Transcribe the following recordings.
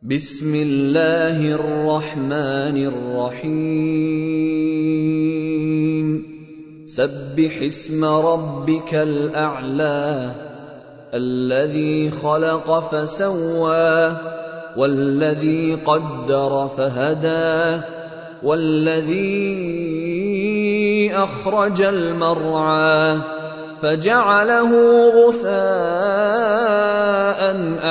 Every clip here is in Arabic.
بسم الله الرحمن الرحيم. سبح اسم ربك الأعلى الذي خلق فسوى والذي قدر فهدى والذي أخرج المرعى فجعله غثاء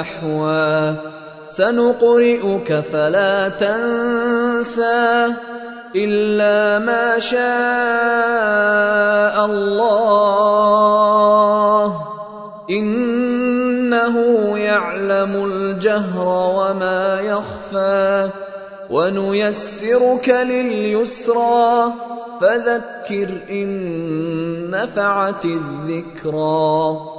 أحوى سنقرئك فلا تنسى إلا ما شاء الله. إنه يعلم الجهر وما يخفى. ونيسرك لليسرى. فذكر إن نفعت الذكرى.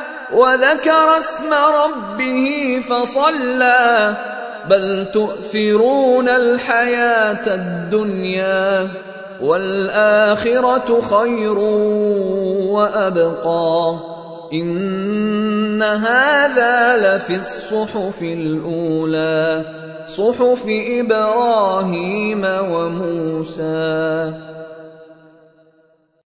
وذكر اسم ربه فصلى بل تؤثرون الحياة الدنيا والآخرة خير وأبقى إن هذا لفي الصحف الأولى صحف إبراهيم وموسى.